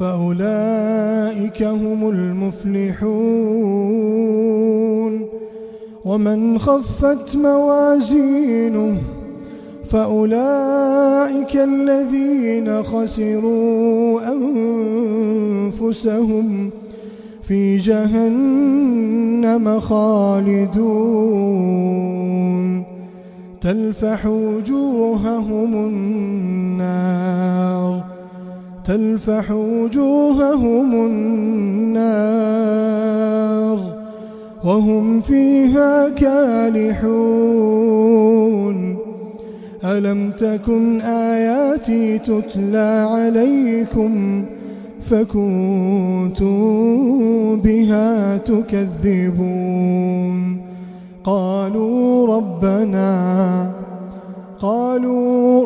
فأولئك هم المفلحون. ومن خفت موازينه فأولئك الذين خسروا أنفسهم في جهنم خالدون. تلفح وجوههم النار. تلفح وجوههم النار وهم فيها كالحون. ألم تكن آياتي تتلى عليكم فكنتم بها تكذبون؟ قالوا ربنا قالوا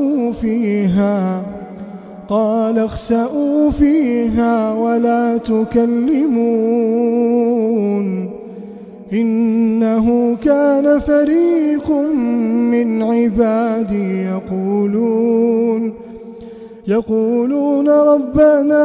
اخسأوا فيها. قال اخسأوا فيها ولا تكلمون. إنه كان فريق من عبادي يقولون يقولون ربنا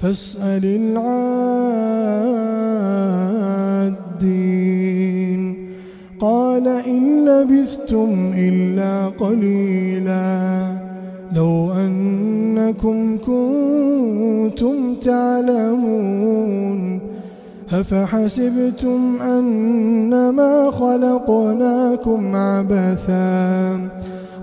فاسأل العادين. قال إن لبثتم إلا قليلا. لو أنكم كنتم تعلمون. أفحسبتم أنما خلقناكم عبثا.